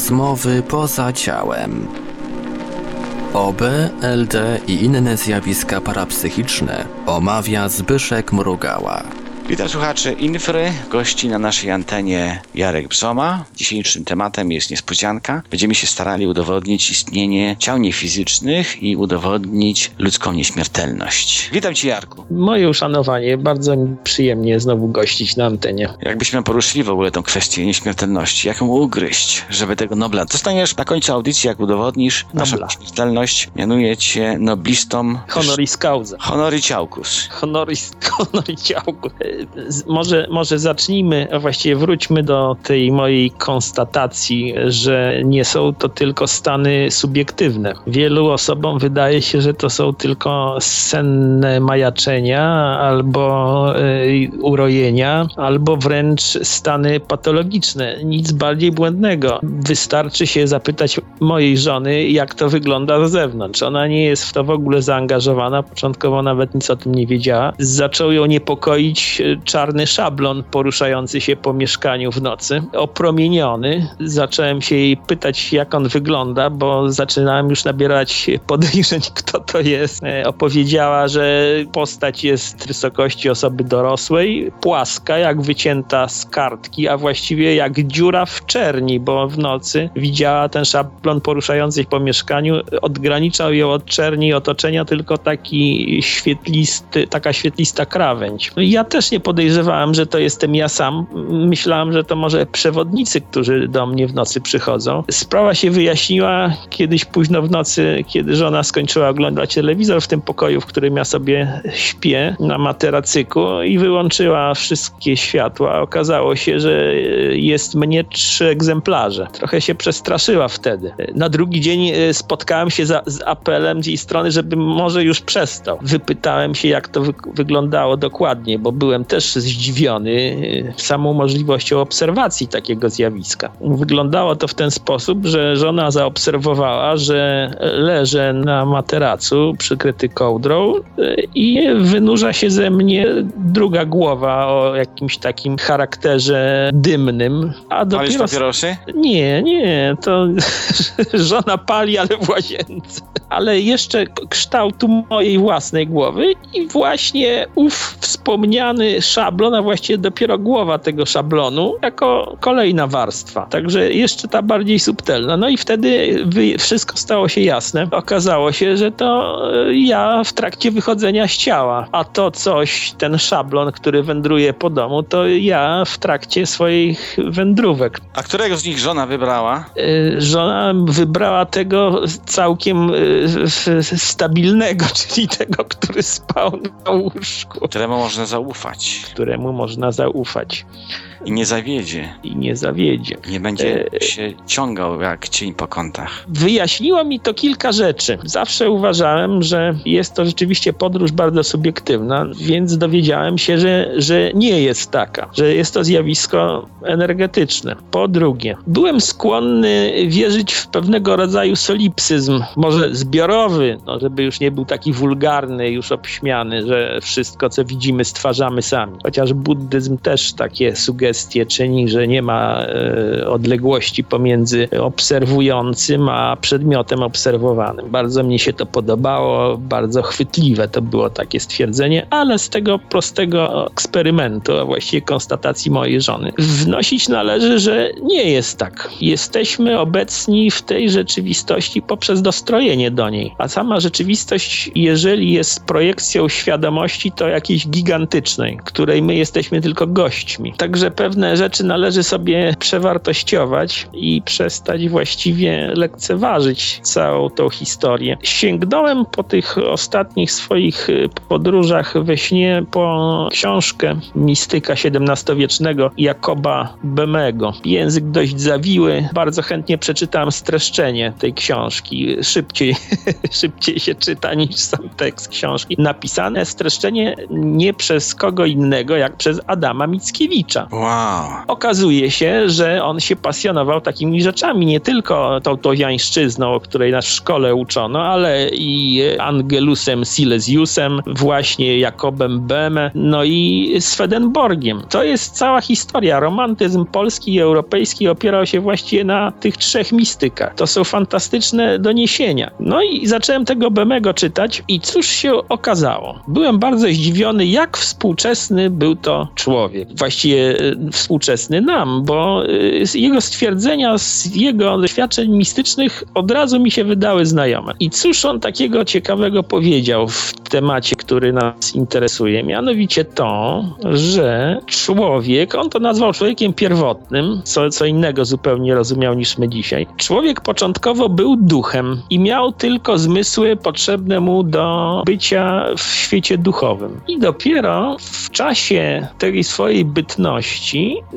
Rozmowy poza ciałem. OB, LD i inne zjawiska parapsychiczne omawia Zbyszek Mrugała. Witam słuchaczy Infry, gości na naszej antenie Jarek Brzoma. Dzisiejszym tematem jest niespodzianka. Będziemy się starali udowodnić istnienie ciał niefizycznych i udowodnić ludzką nieśmiertelność. Witam Ci Jarku. Moje uszanowanie, bardzo mi przyjemnie znowu gościć na antenie. Jakbyśmy poruszyli w ogóle tą kwestię nieśmiertelności, jak ją ugryźć, żeby tego Nobla... Dostaniesz na końcu audycji, jak udowodnisz naszą nieśmiertelność, mianuję Cię noblistą... Honoris causa. Honoris ciaucus. Honoris, honoris ciałku. Może, może zacznijmy, a właściwie wróćmy do tej mojej konstatacji, że nie są to tylko stany subiektywne. Wielu osobom wydaje się, że to są tylko senne majaczenia albo y, urojenia, albo wręcz stany patologiczne. Nic bardziej błędnego. Wystarczy się zapytać mojej żony, jak to wygląda z zewnątrz. Ona nie jest w to w ogóle zaangażowana. Początkowo nawet nic o tym nie wiedziała. Zaczął ją niepokoić czarny szablon poruszający się po mieszkaniu w nocy, opromieniony. Zacząłem się jej pytać, jak on wygląda, bo zaczynałem już nabierać podejrzeń, kto to jest. E, Opowiedziała, że postać jest wysokości osoby dorosłej, płaska, jak wycięta z kartki, a właściwie jak dziura w czerni, bo w nocy widziała ten szablon poruszający się po mieszkaniu. Odgraniczał ją od czerni otoczenia tylko taki świetlisty, taka świetlista krawędź. No ja też nie podejrzewałem, że to jestem ja sam. Myślałem, że to może przewodnicy, którzy do mnie w nocy przychodzą. Sprawa się wyjaśniła kiedyś późno w nocy, kiedy żona skończyła oglądać telewizor w tym pokoju, w którym ja sobie śpię na materacyku i wyłączyła wszystkie światła. Okazało się, że jest mnie trzy egzemplarze. Trochę się przestraszyła wtedy. Na drugi dzień e, spotkałem się za, z apelem z jej strony, żeby może już przestał. Wypytałem się, jak to wy wyglądało dokładnie, bo byłem też zdziwiony e, samą możliwością obserwacji takiego zjawiska. Wyglądało to w ten sposób, że żona zaobserwowała, że leżę na materacu przykryty kołdrą e, i wynurza się ze mnie druga głowa o jakimś takim charakterze dymnym, a Palisz dopiero... papierosy? Nie, nie, to żona pali, ale w łazience. Ale jeszcze kształtu mojej własnej głowy i właśnie ów wspomniany szablon, a właściwie dopiero głowa tego szablonu, jako kolejna warstwa. Także jeszcze ta bardziej subtelna. No i wtedy wszystko stało się jasne. Okazało się, że to e, ja w trakcie wychodzenia z ciała, a to coś, ten szablon, który wędruje po domu, to ja w trakcie swoich wędrówek. A którego z nich żona wybrała? Y, żona wybrała tego całkiem w- stabilnego, czyli tego, który spał na łóżku, Któremu można zaufać któremu można zaufać i nie zawiedzie. i nie zawiedzie. Nie będzie E, się ciągał jak cień po kątach. Wyjaśniło mi to kilka rzeczy. Zawsze uważałem, że jest to rzeczywiście podróż bardzo subiektywna, więc dowiedziałem się, że, że nie jest taka, że jest to zjawisko energetyczne. Po drugie, byłem skłonny wierzyć w pewnego rodzaju solipsyzm, może zbiorowy, no, żeby już nie był taki wulgarny, już obśmiany, że wszystko, co widzimy, stwarzamy sami. Chociaż buddyzm też takie czyni, że nie ma e, odległości pomiędzy obserwującym a przedmiotem obserwowanym. Bardzo mi się to podobało, bardzo chwytliwe to było takie stwierdzenie, ale z tego prostego eksperymentu, a właściwie konstatacji mojej żony, wnosić należy, że nie jest tak. Jesteśmy obecni w tej rzeczywistości poprzez dostrojenie do niej, a sama rzeczywistość, jeżeli jest projekcją świadomości, to jakiejś gigantycznej, której my jesteśmy tylko gośćmi. Także pewne rzeczy należy sobie przewartościować i przestać właściwie lekceważyć całą tą historię. Sięgnąłem po tych ostatnich swoich y, podróżach we śnie po książkę mistyka XVII-wiecznego Jakoba Bemego. Język dość zawiły, bardzo chętnie przeczytałem streszczenie tej książki. Szybciej, szybciej się czyta niż sam tekst książki. Napisane streszczenie nie przez kogo innego, jak przez Adama Mickiewicza. Wow. Okazuje się, że on się pasjonował takimi rzeczami, nie tylko tą towiańszczyzną, o której nas w szkole uczono, ale i Angelusem Silesiusem, właśnie Jakobem Beme, no i Swedenborgiem. To jest cała historia. Romantyzm polski i europejski opierał się właściwie na tych trzech mistykach. To są fantastyczne doniesienia. No i zacząłem tego Bemego czytać i cóż się okazało? Byłem bardzo zdziwiony, jak współczesny był to człowiek. Właściwie współczesny nam, bo e, jego stwierdzenia z jego doświadczeń mistycznych od razu mi się wydały znajome. I cóż on takiego ciekawego powiedział w temacie, który nas interesuje? Mianowicie to, że człowiek, on to nazwał człowiekiem pierwotnym, co, co innego zupełnie rozumiał niż my dzisiaj. Człowiek początkowo był duchem i miał tylko zmysły potrzebne mu do bycia w świecie duchowym. I dopiero w czasie tej swojej bytności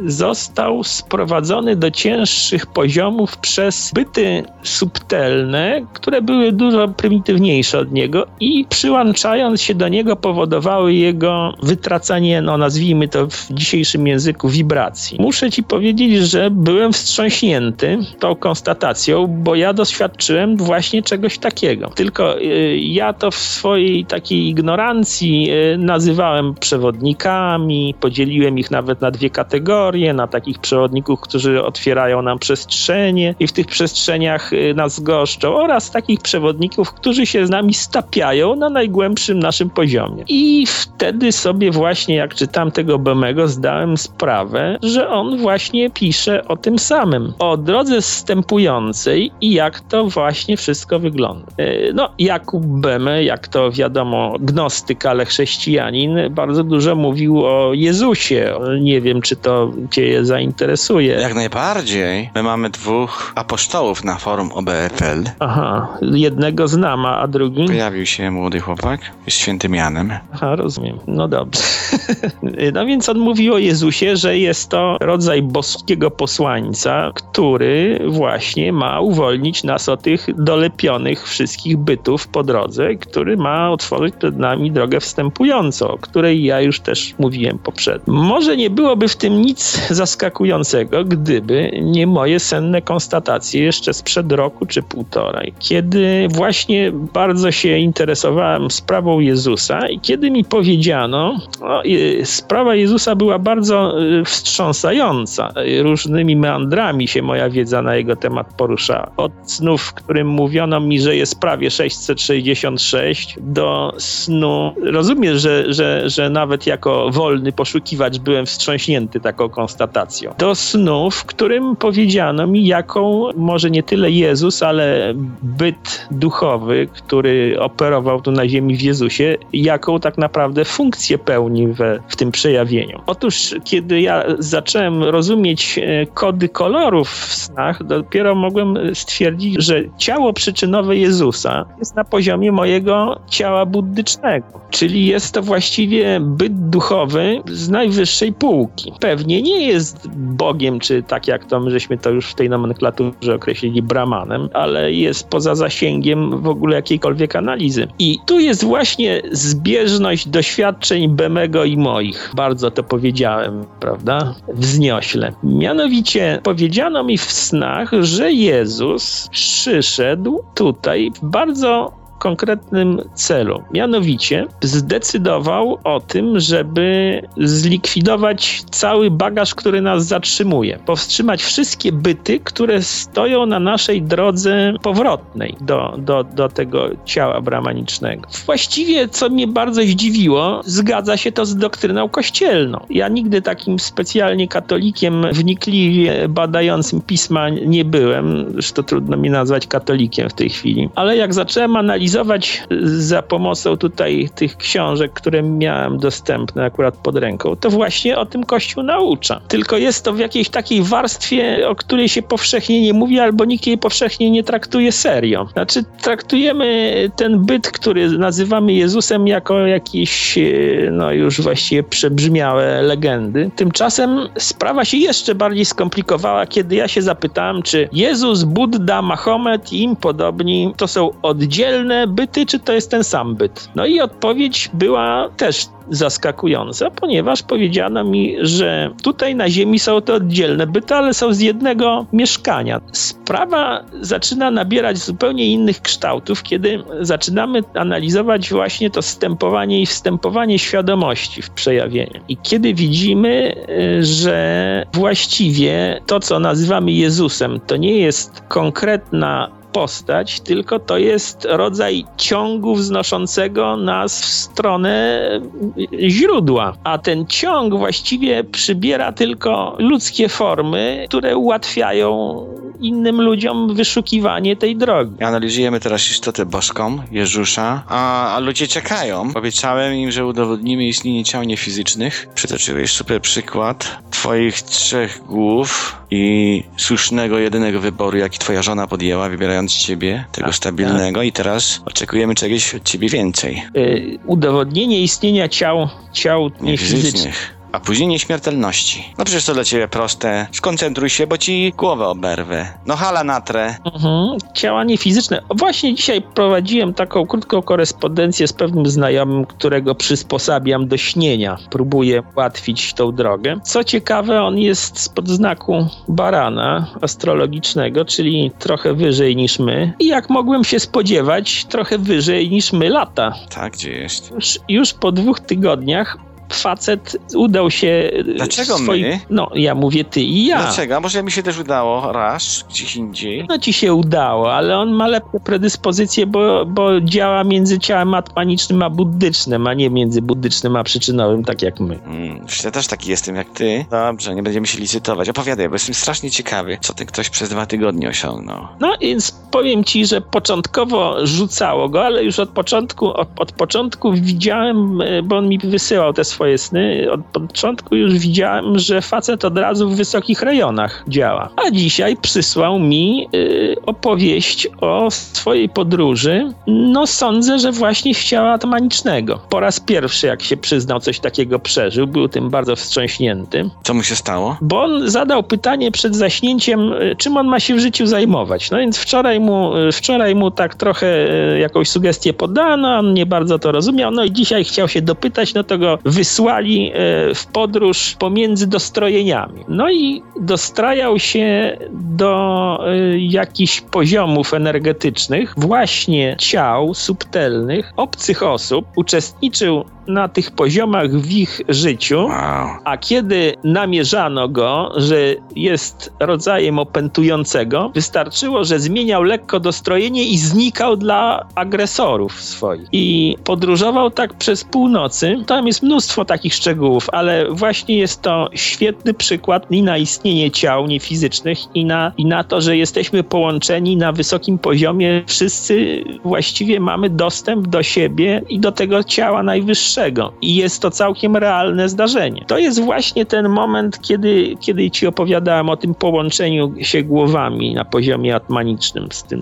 został sprowadzony do cięższych poziomów przez byty subtelne, które były dużo prymitywniejsze od niego i przyłączając się do niego powodowały jego wytracanie, no nazwijmy to w dzisiejszym języku, wibracji. Muszę ci powiedzieć, że byłem wstrząśnięty tą konstatacją, bo ja doświadczyłem właśnie czegoś takiego. Tylko y, ja to w swojej takiej ignorancji y, nazywałem przewodnikami, podzieliłem ich nawet na dwie kategorie, na takich przewodników, którzy otwierają nam przestrzenie i w tych przestrzeniach y, nas goszczą oraz takich przewodników, którzy się z nami stapiają na najgłębszym naszym poziomie. I wtedy sobie właśnie, jak czytam tego Bemego, zdałem sprawę, że on właśnie pisze o tym samym, o drodze zstępującej i jak to właśnie wszystko wygląda. E, no, Jakub Beme, jak to wiadomo, gnostyk, ale chrześcijanin, bardzo dużo mówił o Jezusie. Nie wiem, czy to cię zainteresuje. Jak najbardziej. My mamy dwóch apostołów na forum OBFL. Aha, jednego znam, a drugi? Pojawił się młody chłopak, jest świętym Janem. Aha, rozumiem. No dobrze. no więc on mówi o Jezusie, że jest to rodzaj boskiego posłańca, który właśnie ma uwolnić nas od tych dolepionych wszystkich bytów po drodze, który ma otworzyć przed nami drogę wstępującą, o której ja już też mówiłem poprzednio. Może nie byłoby w tym nic zaskakującego, gdyby nie moje senne konstatacje jeszcze sprzed roku czy półtorej, kiedy właśnie bardzo się interesowałem sprawą Jezusa i kiedy mi powiedziano, no, sprawa Jezusa była bardzo y, wstrząsająca. Różnymi meandrami się moja wiedza na jego temat poruszała. Od snów, w którym mówiono mi, że jest prawie 666, do snu. Rozumiesz, że, że, że nawet jako wolny poszukiwacz byłem wstrząśnięty taką konstatacją. Do snu, w którym powiedziano mi, jaką może nie tyle Jezus, ale byt duchowy, który operował tu na ziemi w Jezusie, jaką tak naprawdę funkcję pełni we, w tym przejawieniu. Otóż, kiedy ja zacząłem rozumieć e, kody kolorów w snach, dopiero mogłem stwierdzić, że ciało przyczynowe Jezusa jest na poziomie mojego ciała buddycznego, czyli jest to właściwie byt duchowy z najwyższej półki. Pewnie nie jest Bogiem, czy tak jak to my żeśmy to już w tej nomenklaturze określili Brahmanem, ale jest poza zasięgiem w ogóle jakiejkolwiek analizy. I tu jest właśnie zbieżność doświadczeń Bemego i moich. Bardzo to powiedziałem, prawda? Wzniośle. Mianowicie powiedziano mi w snach, że Jezus przyszedł tutaj w bardzo konkretnym celu. Mianowicie zdecydował o tym, żeby zlikwidować cały bagaż, który nas zatrzymuje. Powstrzymać wszystkie byty, które stoją na naszej drodze powrotnej do, do, do tego ciała bramanicznego. Właściwie, co mnie bardzo zdziwiło, zgadza się to z doktryną kościelną. Ja nigdy takim specjalnie katolikiem wnikliwie badającym pisma nie byłem, zresztą trudno mi nazwać katolikiem w tej chwili, ale jak zacząłem analizować za pomocą tutaj tych książek, które miałem dostępne akurat pod ręką, to właśnie o tym Kościół naucza. Tylko jest to w jakiejś takiej warstwie, o której się powszechnie nie mówi, albo nikt jej powszechnie nie traktuje serio. Znaczy, traktujemy ten byt, który nazywamy Jezusem, jako jakieś, no już właściwie przebrzmiałe legendy. Tymczasem sprawa się jeszcze bardziej skomplikowała, kiedy ja się zapytałem, czy Jezus, Buddha, Mahomet i im podobni to są oddzielne byty, czy to jest ten sam byt? No i odpowiedź była też zaskakująca, ponieważ powiedziano mi, że tutaj na Ziemi są to oddzielne byty, ale są z jednego mieszkania. Sprawa zaczyna nabierać zupełnie innych kształtów, kiedy zaczynamy analizować właśnie to stępowanie i wstępowanie świadomości w przejawienie. I kiedy widzimy, y, że właściwie to, co nazywamy Jezusem, to nie jest konkretna postać, tylko to jest rodzaj ciągu wznoszącego nas w stronę źródła. A ten ciąg właściwie przybiera tylko ludzkie formy, które ułatwiają innym ludziom wyszukiwanie tej drogi. Analizujemy teraz istotę boską, Jezusza, a, a ludzie czekają. Obiecałem im, że udowodnimy istnienie ciał niefizycznych. Przytoczyłeś super przykład twoich trzech głów i słusznego, jedynego wyboru, jaki twoja żona podjęła, wybierając ciebie, tego tak, stabilnego tak. i teraz oczekujemy czegoś od ciebie więcej. Yy, udowodnienie istnienia ciał, ciał niefizycznych. A później nieśmiertelności. No przecież to dla ciebie proste. Skoncentruj się, bo ci głowę oberwę. No hala natrę. Mhm. Ciała niefizyczne. Właśnie dzisiaj prowadziłem taką krótką korespondencję z pewnym znajomym, którego przysposabiam do śnienia. Próbuję ułatwić tą drogę. Co ciekawe, on jest spod znaku barana astrologicznego, czyli trochę wyżej niż my. I jak mogłem się spodziewać, trochę wyżej niż my lata. Tak, gdzie jest? Już, już po dwóch tygodniach facet udał się... Dlaczego my? No, ja mówię ty i ja. Dlaczego? Może mi się też udało raz, gdzieś indziej. No ci się udało, ale on ma lepsze predyspozycje, bo, bo działa między ciałem atmanicznym a buddycznym, a nie między buddycznym a przyczynowym, tak jak my. Hmm, ja też taki jestem jak ty. Dobrze, nie będziemy się licytować. Opowiadaj, bo jestem strasznie ciekawy, co ten ktoś przez dwa tygodnie osiągnął. No więc powiem ci, że początkowo rzucało go, ale już od początku, od, od początku widziałem, e, bo on mi wysyłał te swoje swoje sny, od początku już widziałem, że facet od razu w wysokich rejonach działa. A dzisiaj przysłał mi y, opowieść o swojej podróży. No sądzę, że właśnie w ciała atmanicznego. Po raz pierwszy, jak się przyznał, coś takiego przeżył. Był tym bardzo wstrząśnięty. Co mu się stało? Bo on zadał pytanie przed zaśnięciem, y, czym on ma się w życiu zajmować. No więc wczoraj mu, y, wczoraj mu tak trochę y, jakąś sugestię podano, on nie bardzo to rozumiał, no i dzisiaj chciał się dopytać, no to go wysłał wysłali e, w podróż pomiędzy dostrojeniami. No i dostrajał się do e, jakichś poziomów energetycznych, właśnie ciał subtelnych, obcych osób, uczestniczył na tych poziomach w ich życiu, a kiedy namierzano go, że jest rodzajem opętującego, wystarczyło, że zmieniał lekko dostrojenie i znikał dla agresorów swoich. I podróżował tak przez północy. Tam jest mnóstwo takich szczegółów, ale właśnie jest to świetny przykład i na istnienie ciał niefizycznych i na, i na to, że jesteśmy połączeni na wysokim poziomie. Wszyscy właściwie mamy dostęp do siebie i do tego ciała najwyższego i jest to całkiem realne zdarzenie. To jest właśnie ten moment, kiedy, kiedy ci opowiadałem o tym połączeniu się głowami na poziomie atmanicznym z tym,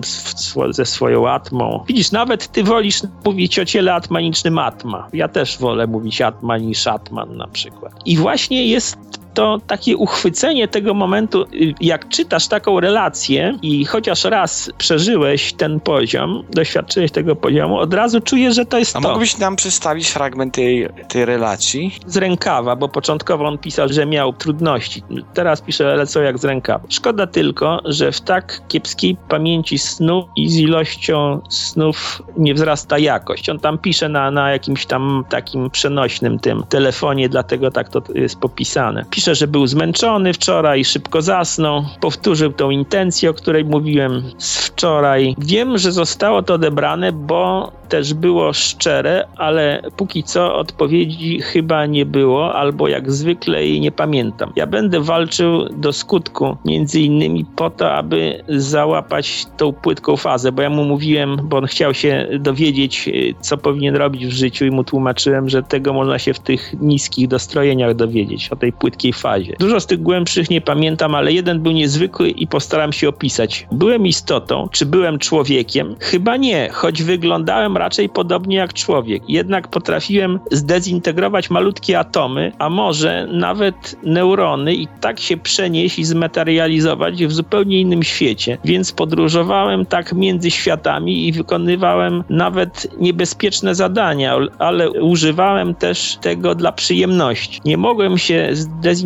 ze swoją atmą. Widzisz, nawet ty wolisz mówić o ciele atmanicznym atma. Ja też wolę mówić atma niż atman na przykład. I właśnie jest to takie uchwycenie tego momentu, jak czytasz taką relację i chociaż raz przeżyłeś ten poziom, doświadczyłeś tego poziomu, od razu czujesz, że to jest A to. mógłbyś nam przedstawić fragment tej, tej relacji? Z rękawa, bo początkowo on pisał, że miał trudności. Teraz pisze, ale co jak z rękawa. Szkoda tylko, że w tak kiepskiej pamięci snu i z ilością snów nie wzrasta jakość. On tam pisze na, na jakimś tam takim przenośnym tym telefonie, dlatego tak to jest popisane. Pisze Pisze, że był zmęczony wczoraj, szybko zasnął. Powtórzył tą intencję, o której mówiłem z wczoraj. Wiem, że zostało to odebrane, bo też było szczere, ale póki co odpowiedzi chyba nie było, albo jak zwykle jej nie pamiętam. Ja będę walczył do skutku, między innymi po to, aby załapać tą płytką fazę, bo ja mu mówiłem, bo on chciał się dowiedzieć, co powinien robić w życiu i mu tłumaczyłem, że tego można się w tych niskich dostrojeniach dowiedzieć, o tej płytkiej fazie. Dużo z tych głębszych nie pamiętam, ale jeden był niezwykły i postaram się opisać. Byłem istotą, czy byłem człowiekiem? Chyba nie, choć wyglądałem raczej podobnie jak człowiek. Jednak potrafiłem zdezintegrować malutkie atomy, a może nawet neurony i tak się przenieść i zmaterializować w zupełnie innym świecie. Więc podróżowałem tak między światami i wykonywałem nawet niebezpieczne zadania, ale używałem też tego dla przyjemności. Nie mogłem się zdezintegrować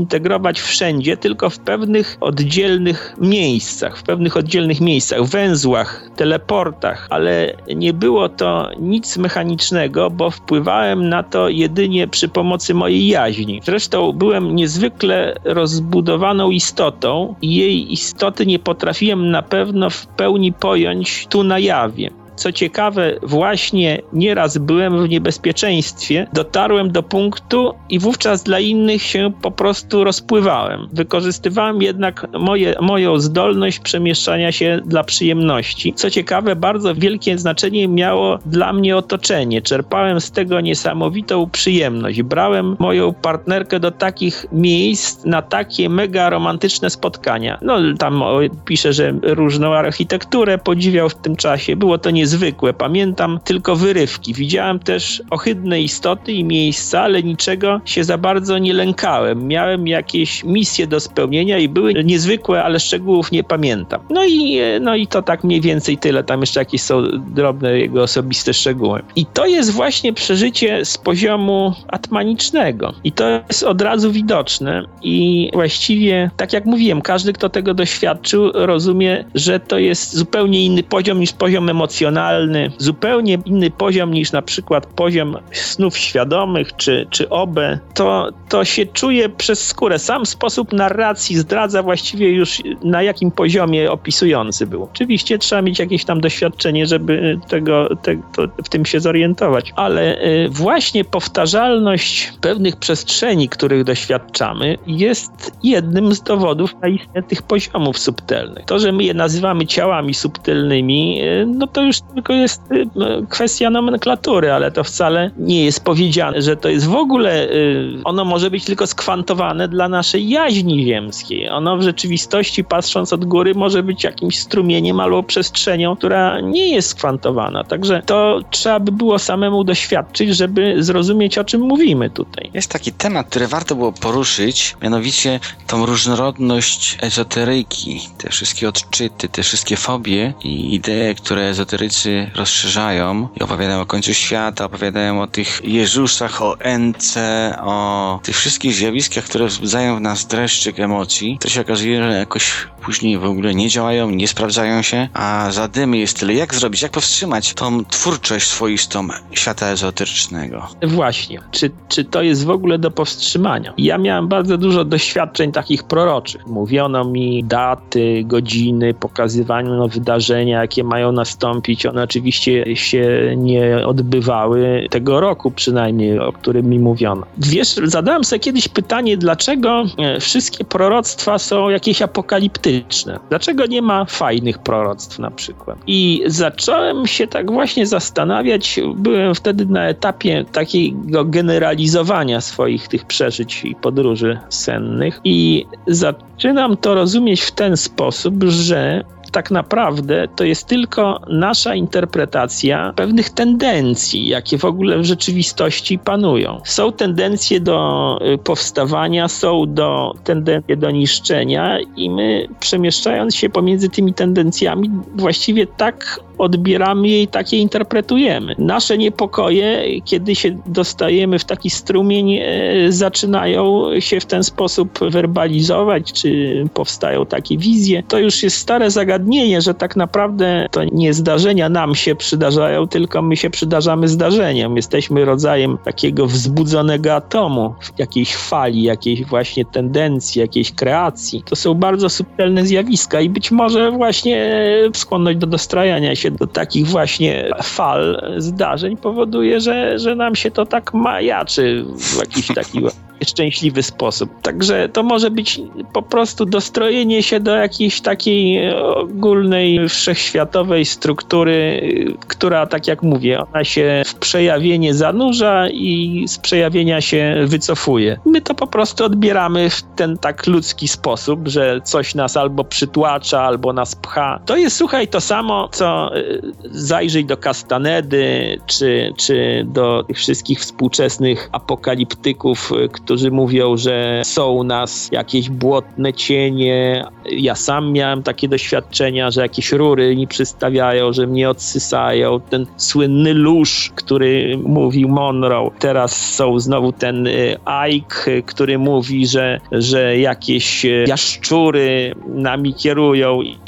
wszędzie, tylko w pewnych oddzielnych miejscach, w pewnych oddzielnych miejscach, węzłach, teleportach, ale nie było to nic mechanicznego, bo wpływałem na to jedynie przy pomocy mojej jaźni. Zresztą byłem niezwykle rozbudowaną istotą i jej istoty nie potrafiłem na pewno w pełni pojąć tu na jawie. Co ciekawe, właśnie nieraz byłem w niebezpieczeństwie, dotarłem do punktu i wówczas dla innych się po prostu rozpływałem. Wykorzystywałem jednak moje, moją zdolność przemieszczania się dla przyjemności. Co ciekawe, bardzo wielkie znaczenie miało dla mnie otoczenie. Czerpałem z tego niesamowitą przyjemność. Brałem moją partnerkę do takich miejsc, na takie mega romantyczne spotkania. No tam pisze, że różną architekturę podziwiał w tym czasie. Było to nie niezwykłe. Pamiętam tylko wyrywki. Widziałem też ohydne istoty i miejsca, ale niczego się za bardzo nie lękałem. Miałem jakieś misje do spełnienia i były niezwykłe, ale szczegółów nie pamiętam. No i, no i to tak mniej więcej tyle. Tam jeszcze jakieś są drobne jego osobiste szczegóły. I to jest właśnie przeżycie z poziomu atmanicznego. I to jest od razu widoczne i właściwie, tak jak mówiłem, każdy, kto tego doświadczył, rozumie, że to jest zupełnie inny poziom niż poziom emocjonalny emocjonalny, zupełnie inny poziom niż na przykład poziom snów świadomych czy, czy OB, to, to się czuje przez skórę. Sam sposób narracji zdradza właściwie już na jakim poziomie opisujący był. Oczywiście trzeba mieć jakieś tam doświadczenie, żeby tego, te, w tym się zorientować, ale y, właśnie powtarzalność pewnych przestrzeni, których doświadczamy, jest jednym z dowodów na istnienie tych poziomów subtelnych. To, że my je nazywamy ciałami subtelnymi, y, no to już tylko jest y, kwestia nomenklatury, ale to wcale nie jest powiedziane, że to jest w ogóle, y, ono może być tylko skwantowane dla naszej jaźni ziemskiej. Ono w rzeczywistości, patrząc od góry, może być jakimś strumieniem albo przestrzenią, która nie jest skwantowana. Także to trzeba by było samemu doświadczyć, żeby zrozumieć, o czym mówimy tutaj. Jest taki temat, który warto było poruszyć, mianowicie tą różnorodność ezoteryki, te wszystkie odczyty, te wszystkie fobie i idee, które ezoterycy historycy rozszerzają i opowiadają o końcu świata, opowiadają o tych Jezusach, o Ence, o tych wszystkich zjawiskach, które wzbudzają w nas dreszczyk emocji, to się okazuje, że jakoś później w ogóle nie działają, nie sprawdzają się, a zadymy jest tyle. Jak zrobić, jak powstrzymać tą twórczość swoistą świata ezoterycznego? Właśnie. Czy, czy to jest w ogóle do powstrzymania? Ja miałem bardzo dużo doświadczeń takich proroczych. Mówiono mi daty, godziny, pokazywano wydarzenia, jakie mają nastąpić. One oczywiście się nie odbywały tego roku przynajmniej, o którym mi mówiono. Wiesz, zadałem sobie kiedyś pytanie, dlaczego e, wszystkie proroctwa są jakieś apokaliptyczne Dlaczego nie ma fajnych proroctw na przykład? I zacząłem się tak właśnie zastanawiać, byłem wtedy na etapie takiego generalizowania swoich tych przeżyć i podróży sennych i zaczynam to rozumieć w ten sposób, że tak naprawdę to jest tylko nasza interpretacja pewnych tendencji, jakie w ogóle w rzeczywistości panują. Są tendencje do y, powstawania, są do tendencje do niszczenia i my przemieszczając się pomiędzy tymi tendencjami właściwie tak odbieramy je i tak je interpretujemy. Nasze niepokoje, kiedy się dostajemy w taki strumień, e, zaczynają się w ten sposób werbalizować, czy powstają takie wizje. To już jest stare zagadnienie, że tak naprawdę to nie zdarzenia nam się przydarzają, tylko my się przydarzamy zdarzeniom. Jesteśmy rodzajem takiego wzbudzonego atomu, jakiejś fali, jakiejś właśnie tendencji, jakiejś kreacji. To są bardzo subtelne zjawiska i być może właśnie skłonność do dostrajania się się do takich właśnie fal zdarzeń powoduje, że, że nam się to tak majaczy w jakiś taki szczęśliwy sposób. Także to może być po prostu dostrojenie się do jakiejś takiej ogólnej, wszechświatowej struktury, która, tak jak mówię, ona się w przejawienie zanurza i z przejawienia się wycofuje. My to po prostu odbieramy w ten tak ludzki sposób, że coś nas albo przytłacza, albo nas pcha. To jest, słuchaj, to samo, co zajrzyj do Castanedy, czy, czy do tych wszystkich współczesnych apokaliptyków, którzy mówią, że są u nas jakieś błotne cienie. Ja sam miałem takie doświadczenia, że jakieś rury mi przystawiają, że mnie odsysają. Ten słynny lóż, który mówił Monroe. Teraz są znowu ten y, Ike, który mówi, że, że jakieś y, jaszczury nami kierują i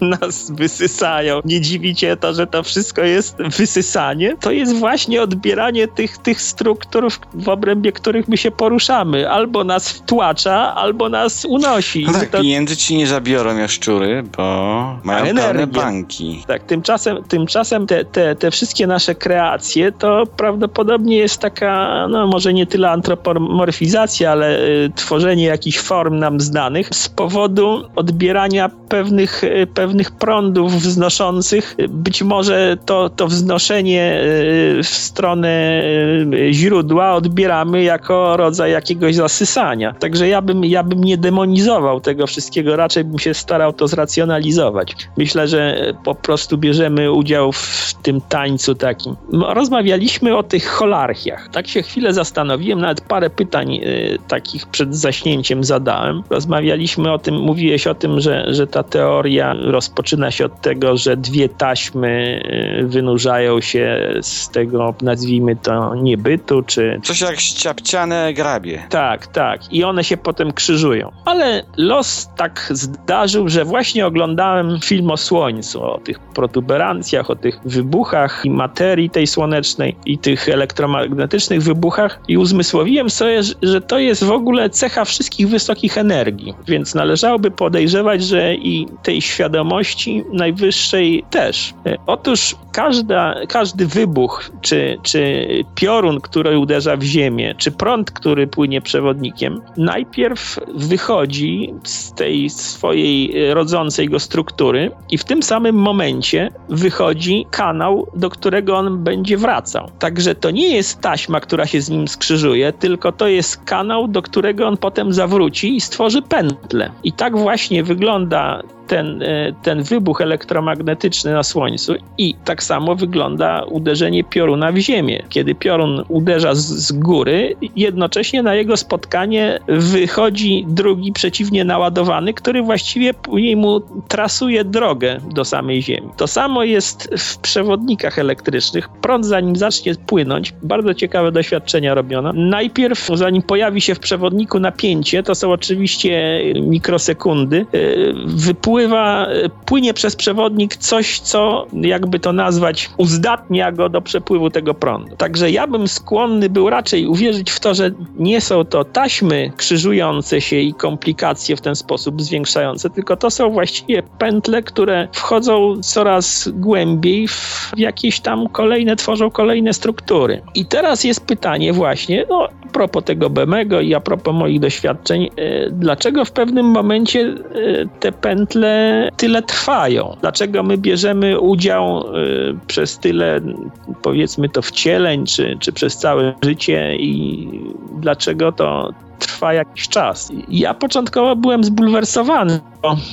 nas wysysają. Nie dziwicie to, że to wszystko jest wysysanie? To jest właśnie odbieranie tych, tych struktur, w obrębie których my się poruszamy. Albo nas wtłacza, albo nas unosi. No tak, to... pieniędzy ci nie zabiorą jaszczury, bo mają pełne banki. Tak, tymczasem, tymczasem te, te, te wszystkie nasze kreacje to prawdopodobnie jest taka, no może nie tyle antropomorfizacja, ale y, tworzenie jakichś form nam znanych z powodu odbierania pewnych, y, pewnych prądów wznoszących. Być może to, to wznoszenie y, w stronę y, źródła odbieramy jako rodzaj jakiegoś zasysania. Także ja bym, ja bym nie demonizował tego wszystkiego, raczej bym się starał to zracjonalizować. Myślę, że po prostu bierzemy udział w tym tańcu takim. Rozmawialiśmy o tych holarchiach. Tak się chwilę zastanowiłem, nawet parę pytań y, takich przed zaśnięciem zadałem. Rozmawialiśmy o tym, mówiłeś o tym, że, że ta teoria rozpoczyna się od tego, że dwie taśmy y, wynurzają się z tego, nazwijmy to, niebytu, czy... Coś jak ściapciane grabie. Tak, tak. I one się potem krzyżują. Ale los tak zdarzył, że właśnie oglądałem film o Słońcu, o tych protuberancjach, o tych wybuchach i materii tej słonecznej i tych elektromagnetycznych wybuchach i uzmysłowiłem sobie, że to jest w ogóle cecha wszystkich wysokich energii. Więc należałoby podejrzewać, że i tej świadomości najwyższej też. Otóż każda, każdy wybuch, czy, czy piorun, który uderza w ziemię, czy prąd, który płynie przewodnikiem, najpierw wychodzi z tej swojej rodzącej go struktury i w tym samym momencie wychodzi kanał, do którego on będzie wracał. Także to nie jest taśma, która się z nim skrzyżuje, tylko to jest kanał, do którego on potem zawróci i stworzy pętlę. I tak właśnie wygląda ten, e, ten wybuch elektromagnetyczny na Słońcu i tak samo wygląda uderzenie pioruna w Ziemię. Kiedy piorun uderza z, z góry, jednocześnie na jego spotkanie wychodzi drugi przeciwnie naładowany, który właściwie później mu trasuje drogę do samej Ziemi. To samo jest w przewodnikach elektrycznych. Prąd zanim zacznie płynąć, bardzo ciekawe doświadczenia robiono. Najpierw zanim pojawi się w przewodniku napięcie, to są oczywiście mikrosekundy, e, wypływa przepływa, płynie przez przewodnik coś, co jakby to nazwać, uzdatnia go do przepływu tego prądu. Także ja bym skłonny był raczej uwierzyć w to, że nie są to taśmy krzyżujące się i komplikacje w ten sposób zwiększające, tylko to są właściwie pętle, które wchodzą coraz głębiej w jakieś tam kolejne, tworzą kolejne struktury. I teraz jest pytanie właśnie, no a propos tego Bemego i a propos moich doświadczeń, e, dlaczego w pewnym momencie e, te pętle tyle, tyle trwają? Dlaczego my bierzemy udział y, przez tyle, powiedzmy to, wcieleń, czy, czy przez całe życie i dlaczego to trwa jakiś czas. Ja początkowo byłem zbulwersowany.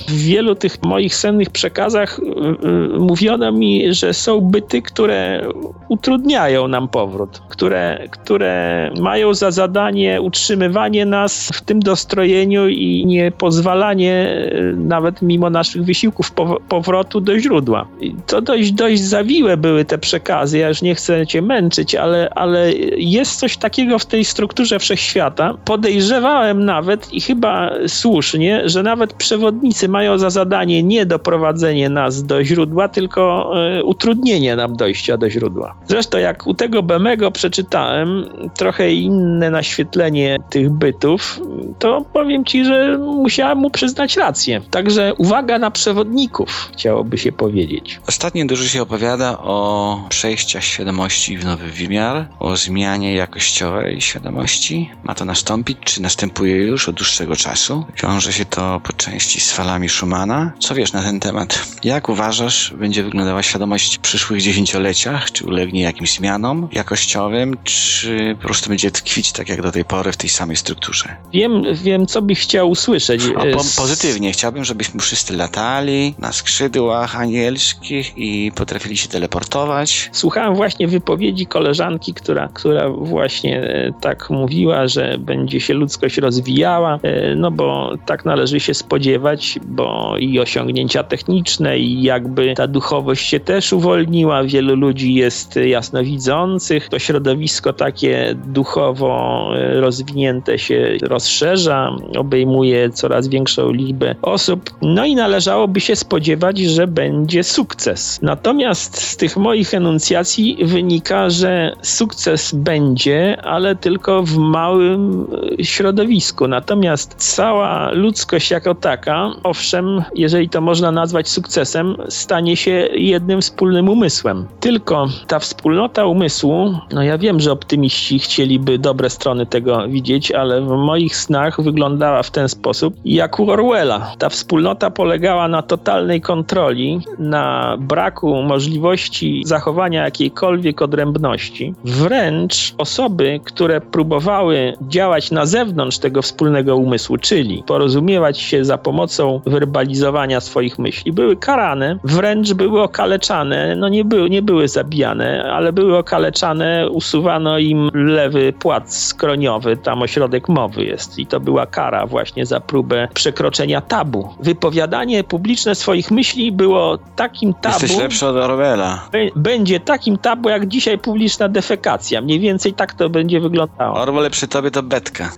W wielu tych moich sennych przekazach y, y, mówiono mi, że są byty, które utrudniają nam powrót, które, które mają za zadanie utrzymywanie nas w tym dostrojeniu i nie pozwalanie y, nawet mimo naszych wysiłków powrotu do źródła. I to dość, dość zawiłe były te przekazy, ja już nie chcę cię męczyć, ale, ale jest coś takiego w tej strukturze wszechświata. Podejrzewam, podejrzewałem nawet i chyba słusznie, że nawet przewodnicy mają za zadanie nie doprowadzenie nas do źródła, tylko y, utrudnienie nam dojścia do źródła. Zresztą jak u tego Bemego przeczytałem trochę inne naświetlenie tych bytów, to powiem ci, że musiałem mu przyznać rację. Także uwaga na przewodników, chciałoby się powiedzieć. Ostatnio dużo się opowiada o przejściach świadomości w nowy wymiar, o zmianie jakościowej świadomości. Ma to nastąpić, czy następuje już od dłuższego czasu? Wiąże się to po części z falami Schumana. Co wiesz na ten temat? Jak uważasz, będzie wyglądała świadomość w przyszłych dziesięcioleciach? Czy ulegnie jakimś zmianom jakościowym, czy po prostu będzie tkwić tak jak do tej pory w tej samej strukturze? Wiem, wiem co bych chciał usłyszeć. Po, pozytywnie. Chciałbym, żebyśmy wszyscy latali na skrzydłach anielskich i potrafili się teleportować. Słuchałem właśnie wypowiedzi koleżanki, która, która właśnie e, tak mówiła, że będzie się ludzkość rozwijała, e, no bo tak należy się spodziewać, bo i osiągnięcia techniczne, i jakby ta duchowość się też uwolniła. Wielu ludzi jest jasnowidzących. To środowisko takie duchowo e, rozwinięte się rozszerza, obejmuje coraz większą liczbę osób. No i należałoby się spodziewać, że będzie sukces. Natomiast z tych moich enuncjacji wynika, że sukces będzie, ale tylko w małym e, środowisku. Natomiast cała ludzkość jako taka, owszem, jeżeli to można nazwać sukcesem, stanie się jednym wspólnym umysłem. Tylko ta wspólnota umysłu, no ja wiem, że optymiści chcieliby dobre strony tego widzieć, ale w moich snach wyglądała w ten sposób jak u Orwella. Ta wspólnota polegała na totalnej kontroli, na braku możliwości zachowania jakiejkolwiek odrębności. Wręcz osoby, które próbowały działać na zewnątrz tego wspólnego umysłu, czyli porozumiewać się za pomocą werbalizowania swoich myśli, były karane, wręcz były okaleczane, no nie były, nie były zabijane, ale były okaleczane, usuwano im lewy płat skroniowy, tam ośrodek mowy jest i to była kara właśnie za próbę przekroczenia tabu. Wypowiadanie publiczne swoich myśli było takim tabu... Jesteś lepszy od Orwella. Będzie takim tabu, jak dzisiaj publiczna defekacja. Mniej więcej tak to będzie wyglądało. Orwell przy tobie to betka.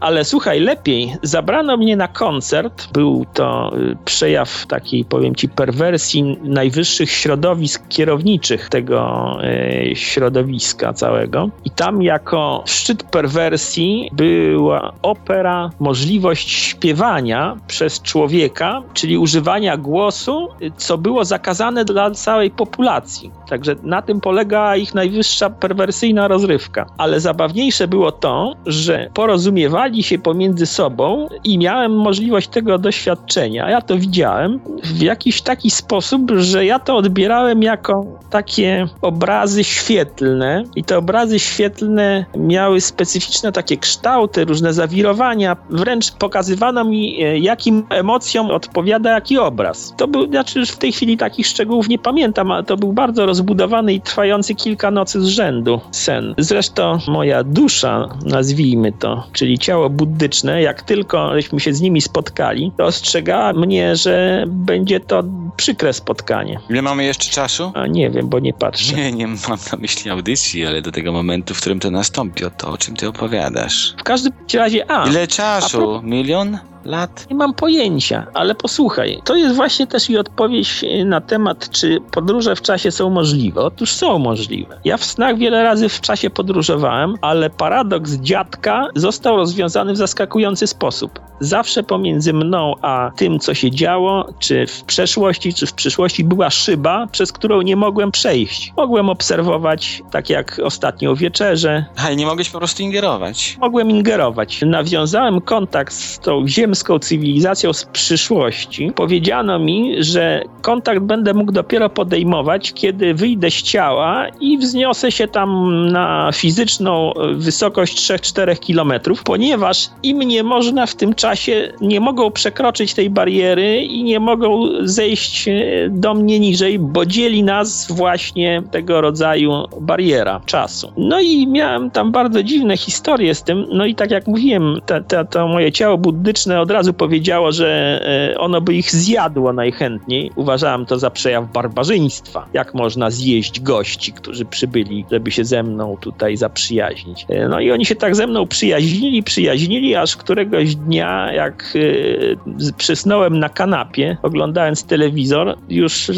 Ale słuchaj, lepiej. Zabrano mnie na koncert. Był to y, przejaw takiej, powiem ci, perwersji najwyższych środowisk kierowniczych tego y, środowiska całego. I tam jako szczyt perwersji była opera, możliwość śpiewania przez człowieka, czyli używania głosu, y, co było zakazane dla całej populacji. Także na tym polega ich najwyższa perwersyjna rozrywka. Ale zabawniejsze było to, że porozumiewali się pomiędzy sobą i miałem możliwość tego doświadczenia. Ja to widziałem w jakiś taki sposób, że ja to odbierałem jako takie obrazy świetlne i te obrazy świetlne miały specyficzne takie kształty, różne zawirowania. Wręcz pokazywano mi, e, jakim emocjom odpowiada jaki obraz. To był, znaczy już w tej chwili takich szczegółów nie pamiętam, ale to był bardzo rozbudowany i trwający kilka nocy z rzędu sen. Zresztą moja dusza, nazwijmy to, czyli ciało buddyczne, jak tylko żeśmy się z nimi spotkali, to ostrzegała mnie, że będzie to przykre spotkanie. Ile mamy jeszcze czasu? A nie wiem, bo nie patrzę. Nie, nie mam na myśli audycji, ale do tego momentu, w którym to nastąpi, o to, o czym ty opowiadasz. W każdym razie, a. Ile czasu? Milion? Lat? Nie mam pojęcia, ale posłuchaj, to jest właśnie też i odpowiedź na temat, czy podróże w czasie są możliwe. Otóż są możliwe. Ja w snach wiele razy w czasie podróżowałem, ale paradoks dziadka został rozwiązany w zaskakujący sposób. Zawsze pomiędzy mną a tym, co się działo, czy w przeszłości, czy w przyszłości, była szyba, przez którą nie mogłem przejść. Mogłem obserwować, tak jak ostatnio wieczerze. Ale nie mogłeś po prostu ingerować. Mogłem ingerować. Nawiązałem kontakt z tą ziemską cywilizacją z przyszłości. Powiedziano mi, że kontakt będę mógł dopiero podejmować, kiedy wyjdę z ciała i wzniosę się tam na fizyczną wysokość 3-4 kilometrów, ponieważ im nie można w tym czasie, nie mogą przekroczyć tej bariery i nie mogą zejść do mnie niżej, bo dzieli nas właśnie tego rodzaju bariera czasu. No i miałem tam bardzo dziwne historie z tym, no i tak jak mówiłem, to, to, to moje ciało buddyczne od razu powiedziało, że e, ono by ich zjadło najchętniej. Uważałem to za przejaw barbarzyństwa. Jak można zjeść gości, którzy przybyli, żeby się ze mną tutaj zaprzyjaźnić. E, no i oni się tak ze mną przyjaźnili, przyjaźnili, aż któregoś dnia, jak e, przysnąłem na kanapie, oglądając telewizor, już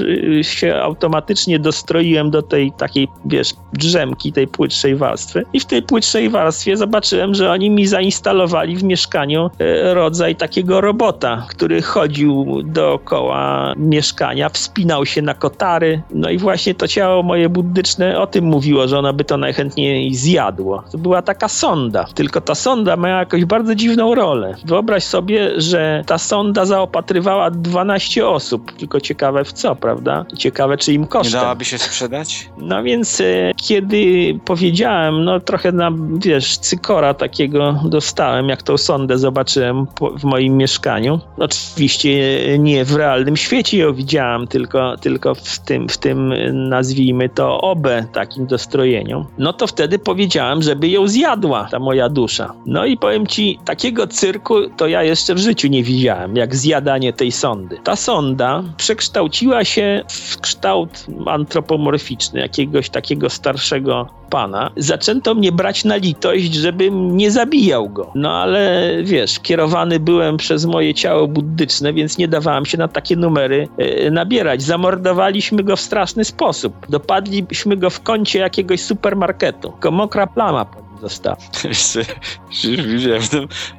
się automatycznie dostroiłem do tej takiej, wiesz, drzemki, tej płytszej warstwy. I w tej płytszej warstwie zobaczyłem, że oni mi zainstalowali w mieszkaniu e, takiego robota, który chodził dookoła mieszkania, wspinał się na kotary. No i właśnie to ciało moje buddyczne o tym mówiło, że ono by to najchętniej zjadło. To była taka sonda, tylko ta sonda miała jakąś bardzo dziwną rolę. Wyobraź sobie, że ta sonda zaopatrywała 12 osób, tylko ciekawe w co, prawda? Ciekawe, czy im kosztem. Nie dałaby się sprzedać? No więc e, kiedy powiedziałem, no trochę na, wiesz, cykora takiego dostałem, jak tą sondę zobaczyłem w moim mieszkaniu. Oczywiście nie w realnym świecie ją widziałem, tylko, tylko w tym, w tym nazwijmy to obę takim dostrojeniu. No to wtedy powiedziałem, żeby ją zjadła ta moja dusza. No i powiem ci, takiego cyrku to ja jeszcze w życiu nie widziałem, jak zjadanie tej sondy. Ta sonda przekształciła się w kształt antropomorficzny, jakiegoś takiego starszego pana, zaczęto mnie brać na litość, żebym nie zabijał go. No ale wiesz, kierowany byłem przez moje ciało buddyczne, więc nie dawałem się na takie numery e, nabierać. Zamordowaliśmy go w straszny sposób. Dopadliśmy go w kącie jakiegoś supermarketu. Tylko mokra plama po nim została. Widziałem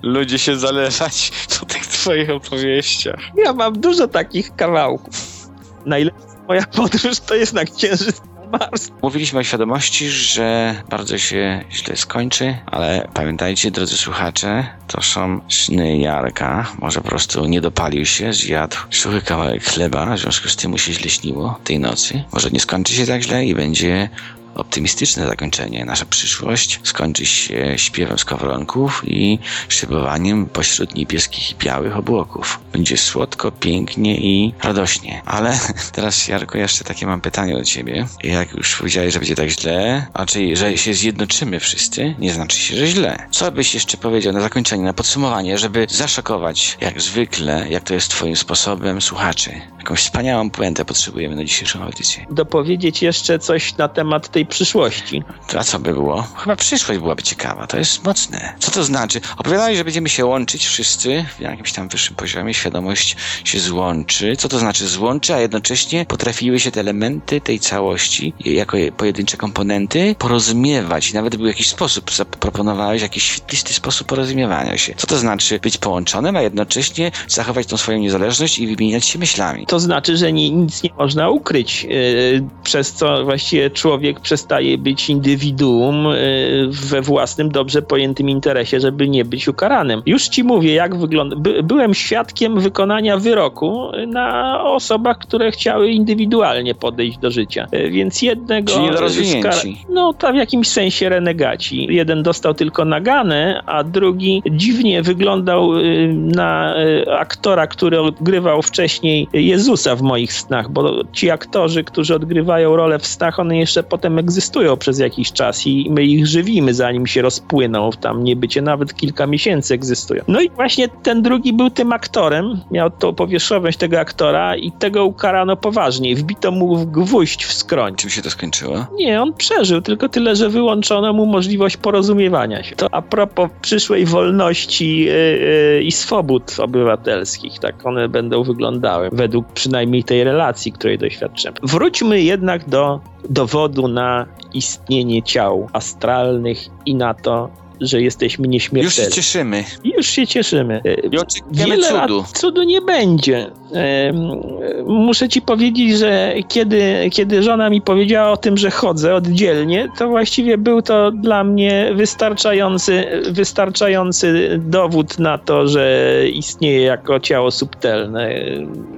ludzie się zalewać po tych twoich opowieściach. Ja mam dużo takich kawałków. Najlepsza moja podróż to jest na księżyc Mars. Mówiliśmy o świadomości, że bardzo się źle skończy, ale pamiętajcie, drodzy słuchacze, to są sny Jarka. Może po prostu nie dopalił się, zjadł suchy kawałek chleba, w związku z tym mu się źle śniło tej nocy. Może nie skończy się tak źle i będzie optymistyczne zakończenie. Nasza przyszłość skończy się śpiewem skowronków i szybowaniem pośród niebieskich i białych obłoków. Będzie słodko, pięknie i radośnie. Ale teraz, Jarko, jeszcze takie mam pytanie do ciebie. Jak już powiedziałeś, że będzie tak źle, czyli, że się zjednoczymy wszyscy, nie znaczy się, że źle. Co byś jeszcze powiedział na zakończenie, na podsumowanie, żeby zaszokować, jak zwykle, jak to jest twoim sposobem, słuchaczy? Jakąś wspaniałą puentę potrzebujemy na dzisiejszą audycję. Dopowiedzieć jeszcze coś na temat tej przyszłości. A co by było? Chyba przyszłość byłaby ciekawa, to jest mocne. Co to znaczy? Opowiadali, że będziemy się łączyć wszyscy w jakimś tam wyższym poziomie, świadomość się złączy. Co to znaczy złączy, a jednocześnie potrafiły się te elementy tej całości, jako pojedyncze komponenty, porozumiewać. I nawet był jakiś sposób, zaproponowałeś jakiś świetlisty sposób porozumiewania się. Co to znaczy być połączonym, a jednocześnie zachować tą swoją niezależność i wymieniać się myślami? To znaczy, że nie, nic nie można ukryć, yy, przez co właściwie człowiek przestaje być indywiduum yy, we własnym, dobrze pojętym interesie, żeby nie być ukaranym. Już ci mówię, jak wygląda. By, byłem świadkiem wykonania wyroku na osobach, które chciały indywidualnie podejść do życia. Yy, więc jednego. Czyli rozwinięci. No, to w jakimś sensie renegaci. Jeden dostał tylko naganę, a drugi dziwnie wyglądał na aktora, który odgrywał wcześniej Jezusa w moich snach, bo ci aktorzy, którzy odgrywają rolę w snach, one jeszcze potem egzystują przez jakiś czas i my ich żywimy, zanim się rozpłyną w tam niebycie, nawet kilka miesięcy egzystują. No i właśnie ten drugi był tym aktorem, miał tą powierzchowność tego aktora i tego ukarano poważniej. Wbito mu w gwóźdź w skroń. Czym się to skończyło? Nie, on przeżył, tylko tyle, że wyłączono mu możliwość porozumiewania się. To a propos przyszłej wolności yy, yy, i swobód obywatelskich, tak one będą wyglądały według przynajmniej tej relacji, której doświadczymy. Wróćmy jednak do dowodu na istnienie ciał astralnych i na to, że jesteśmy nieśmiertelni. Już się cieszymy. Już się cieszymy. I Wiele cudu. cudu nie będzie. Muszę ci powiedzieć, że kiedy, kiedy żona mi powiedziała o tym, że chodzę oddzielnie, to właściwie był to dla mnie wystarczający, wystarczający dowód na to, że istnieje jako ciało subtelne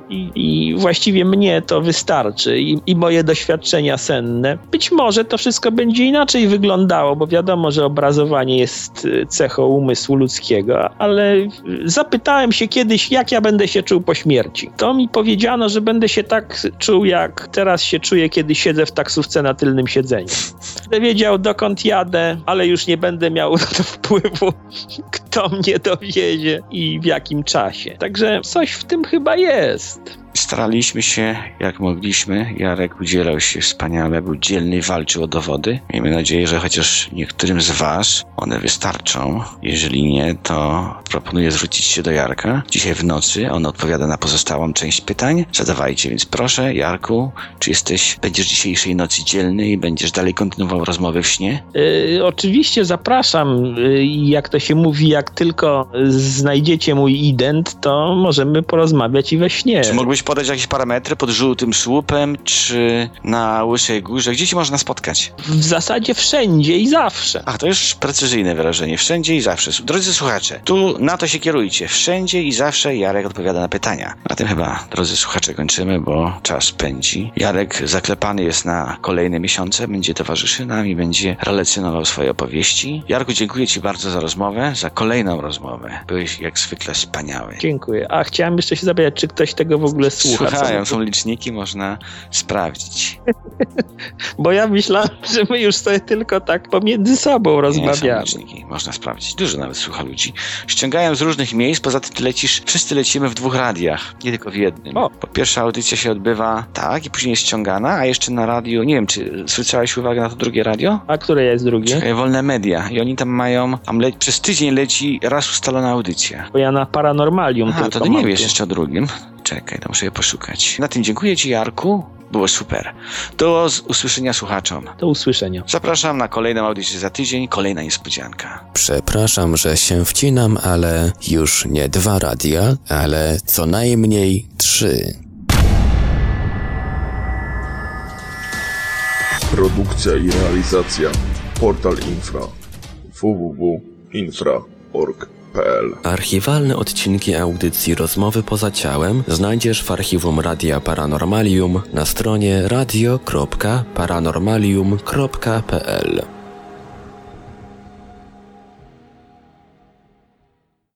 i, i właściwie mnie to wystarczy i, i moje doświadczenia senne. Być może to wszystko będzie inaczej wyglądało, bo wiadomo, że obrazowanie jest y, cechą umysłu ludzkiego, ale zapytałem się kiedyś, jak ja będę się czuł po śmierci. To mi powiedziano, że będę się tak czuł, jak teraz się czuję, kiedy siedzę w taksówce na tylnym siedzeniu. Będę wiedział, dokąd jadę, ale już nie będę miał na to wpływu, kto mnie dowiezie i w jakim czasie. Także coś w tym chyba jest. Staraliśmy się jak mogliśmy. Jarek udzielał się wspaniale, był dzielny i walczył o dowody. Miejmy nadzieję, że chociaż niektórym z Was one wystarczą. Jeżeli nie, to proponuję zwrócić się do Jarka. Dzisiaj w nocy on odpowiada na pozostałą część pytań. Zadawajcie, więc proszę, Jarku, czy jesteś, będziesz dzisiejszej nocy dzielny i będziesz dalej kontynuował rozmowy w śnie? Yy, oczywiście zapraszam. Yy, jak to się mówi, jak tylko znajdziecie mój ident, to możemy porozmawiać i we śnie. Czy mógłbyś podać jakieś parametry pod żółtym słupem, czy na Łysej Górze? Gdzie ci można spotkać? W zasadzie wszędzie i zawsze. Ach, to już precyzyjne wyrażenie. Wszędzie i zawsze. Drodzy słuchacze, tu na to się kierujcie. Wszędzie i zawsze Jarek odpowiada na pytania. Na tym chyba, drodzy słuchacze, kończymy, bo czas pędzi. Jarek zaklepany jest na kolejne miesiące, będzie towarzyszy nam i będzie relacjonował swoje opowieści. Jarku, dziękuję Ci bardzo za rozmowę, za kolejną rozmowę. Byłeś jak zwykle wspaniały. Dziękuję. A chciałem jeszcze się zapytać, czy ktoś tego w ogóle słucha? Słuchają, są liczniki, można sprawdzić. Bo ja myślałem, że my już sobie tylko tak pomiędzy sobą Nie, są rozmawiamy. liczniki, można sprawdzić. Dużo nawet słucha ludzi. Ściągają z różnych miejsc, poza tym ty lecisz, wszyscy lecimy w dwóch radiach, nie tylko w jednym. O. Bo pierwsza audycja się odbywa tak i później jest ściągana, a jeszcze na radio, nie wiem, czy zwróciłeś uwagę na to drugie radio? A które jest drugie? Czekaj, wolne media. I oni tam mają, tam le- przez tydzień leci raz ustalona audycja. Bo ja na Paranormalium A, to ty nie wiesz jeszcze o drugim. Czekaj, to muszę je poszukać. Na tym dziękuję ci, Jarku. Było super. Do z- usłyszenia słuchaczom. Do usłyszenia. Zapraszam na kolejną audycję za tydzień, kolejna niespodzianka. Przepraszam, że się wcinam, ale już nie dwa radia, ale co najmniej trzy. Produkcja i realizacja Portal Infra Archiwalne odcinki audycji Rozmowy poza ciałem znajdziesz w archiwum Radia Paranormalium na stronie radio.paranormalium.pl